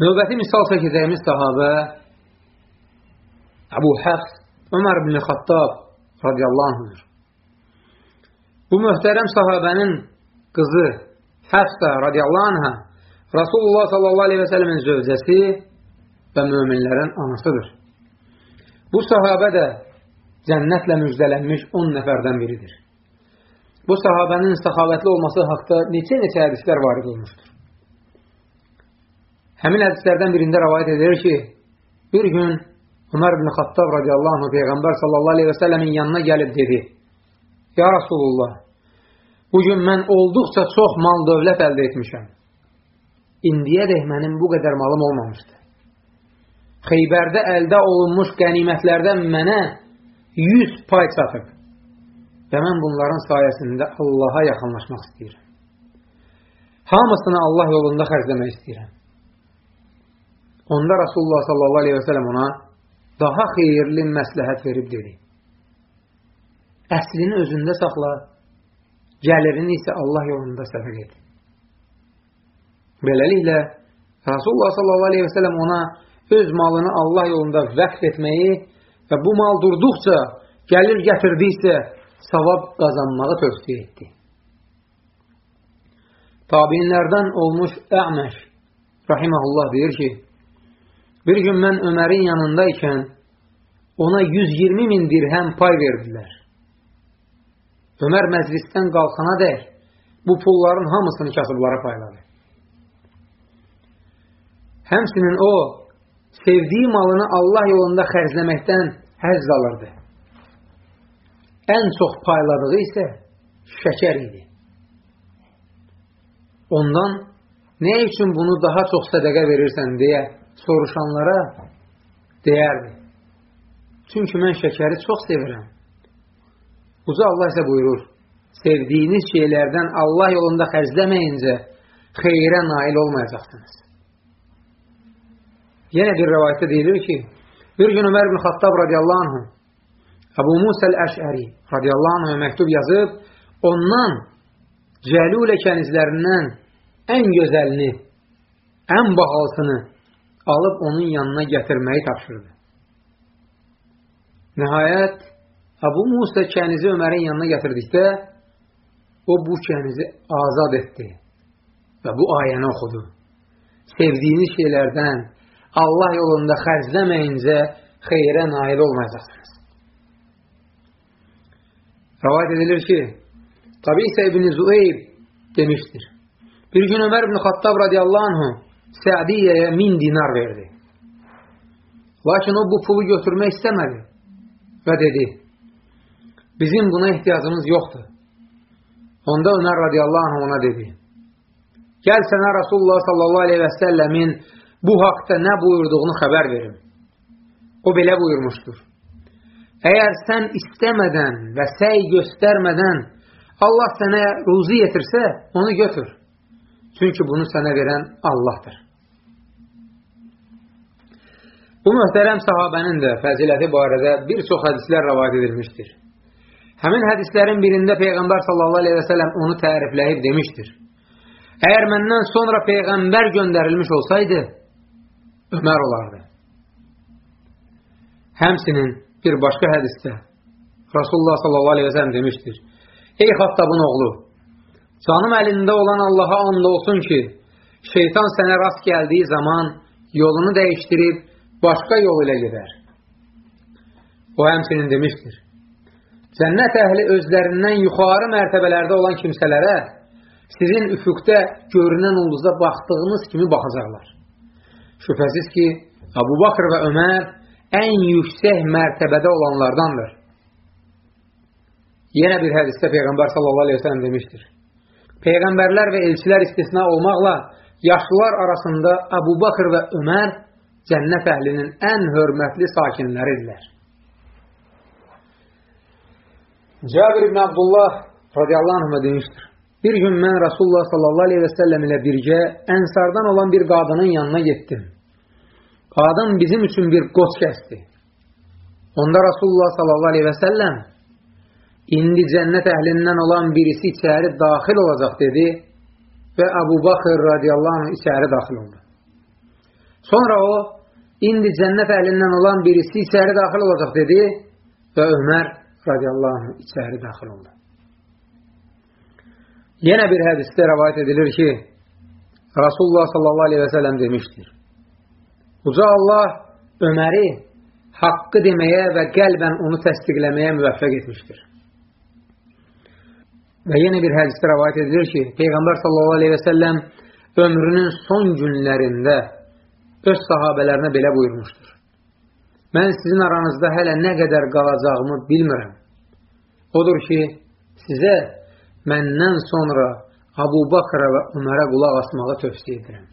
Növbəti misal çəkəcəyimiz sahabə Əbu Həfs Ömər ibn Xattab radiyallahu anhdır. Bu möhtərəm sahabənin qızı Həfsə radiyallahu anhə Rasulullah sallallahu aleyhi və sələmin zövcəsi və möminlərin anasıdır. Bu sahabə də cənnətlə müjdələnmiş 10 nəfərdən biridir. Bu sahabənin səxavətli olması haqda neçə-neçə hədislər varid olmuşdur. Həmin hədislərdən birində rəvayət edilir ki, bir gün Ömər ibn Xattab radiyallahu anh Peyğəmbər sallallahu aleyhi və səlləmin yanına gəlib dedi, Ya Rasulullah, bugün mən olduqca çox mal dövlət əldə etmişəm. İndiyədək mənim bu qədər malım olmamışdı. Xeybərdə əldə olunmuş qənimətlərdən mənə 100 pay çatıb. Və mən bunların sayəsində Allaha yaxınlaşmaq istəyirəm. Hamısını Allah yolunda xərcləmək istəyirəm. Onda Rasulullah sallallahu aleyhi və sələm ona daha xeyirli məsləhət verib dedi. Əslini özündə saxla, gəlirini isə Allah yolunda səfək et. Beləliklə, Rasulullah sallallahu aleyhi və sələm ona öz malını Allah yolunda vəqf etməyi və bu mal durduqca gəlir gətirdiksə savab qazanmağı tövsiyə etdi. Tabinlərdən olmuş Əməş rahiməhullah deyir ki, bir gün mən Ömərin yanındaykən ona 120 min dirhəm pay verdilər. Ömər məclisdən qalxana dək bu pulların hamısını kasıblara payladı. Həmsinin o, sevdiyi malını Allah yolunda xərcləməkdən həzz alırdı. Ən çox payladığı isə şəkər idi. Ondan nə üçün bunu daha çox sədəqə verirsən deyə soruşanlara deyərdi. Çünki mən şəkəri çox sevirəm. Uca Allah isə buyurur, sevdiyiniz şeylərdən Allah yolunda xərcləməyincə xeyrə nail olmayacaqsınız. Yenə bir rəvayətdə deyilir ki, bir gün Ömər ibn Xattab radiyallahu anh Əbu Musa əl-Əşəri radiyallahu anh məktub yazıb, ondan Cəlulə kənizlərindən ən gözəlini, ən bahalsını alıb onun yanına gətirməyi tapşırdı. Nəhayət, Əbu Musa kənizi Ömərin yanına gətirdikdə, o bu kənizi azad etdi və bu ayəni oxudu. Sevdiyiniz şeylərdən, Allah yolunda xərcləməyincə xeyrə nail olmayacaqsınız. Rəvayət edilir ki, Qabisa ibn Züeyb demişdir. Bir gün Ömər ibn Xattab radiyallahu anhu Sədiyyəyə min dinar verdi. Lakin o bu pulu götürmək istəmədi və dedi, bizim buna ehtiyacımız yoxdur. Onda Ömər radiyallahu anh ona dedi, gəl sənə Rasulullah sallallahu aleyhi və səlləmin bu haqda nə buyurduğunu xəbər verim. O belə buyurmuşdur. Əgər sən istəmədən və səy göstərmədən Allah sənə ruzi yetirsə, onu götür. Çünki bunu sənə verən Allahdır. Bu möhtərəm sahabənin də fəziləti barədə bir çox hədislər rəvad edilmişdir. Həmin hədislərin birində Peyğəmbər sallallahu aleyhi və sələm onu tərifləyib demişdir. Əgər məndən sonra Peyğəmbər göndərilmiş olsaydı, Ömər olardı. Həmsinin bir başqa hədisdə Rasulullah sallallahu aleyhi ve sellem demişdir. Ey Xattabın oğlu, canım əlində olan Allaha and olsun ki, şeytan sənə rast gəldiyi zaman yolunu dəyişdirib başqa yol ilə gedər. O həmsinin demişdir. Cənnət əhli özlərindən yuxarı mərtəbələrdə olan kimsələrə sizin üfüqdə görünən ulduza baxdığınız kimi baxacaqlar. Şübhəsiz ki, Abu Bakr və Ömər ən yüksək mərtəbədə olanlardandır. Yenə bir hədisdə Peyğəmbər sallallahu aleyhi ve sellem demişdir. Peyğəmbərlər və elçilər istisna olmaqla yaşlılar arasında Abu Bakr və Ömər cənnət əhlinin ən hörmətli sakinləridirlər. Cabir ibn Abdullah radiyallahu anhə demişdir. Bir gün mən Rasulullah sallallahu aleyhi və səlləm ilə birgə ənsardan olan bir qadının yanına getdim. Qadın bizim üçün bir qoç kəsdi. Onda Rasulullah sallallahu aleyhi və səlləm indi cənnət əhlindən olan birisi içəri daxil olacaq dedi və Əbu Baxır radiyallahu anh içəri daxil oldu. Sonra o, indi cənnət əhlindən olan birisi içəri daxil olacaq dedi və Ömər radiyallahu anh içəri daxil oldu. Yenə bir hədisdə rəvayət edilir ki, Rasulullah sallallahu aleyhi və sələm demişdir. Uca Allah Öməri haqqı deməyə və qəlbən onu təsdiqləməyə müvəffəq etmişdir. Və yenə bir hədisdə rəvayət edilir ki, Peyğəmbər sallallahu aleyhi və səlləm ömrünün son günlərində öz sahabələrinə belə buyurmuşdur. Mən sizin aranızda hələ nə qədər qalacağımı bilmirəm. Odur ki, sizə məndən sonra Abu Bakra və Ömərə qulaq asmağı tövsiyə edirəm.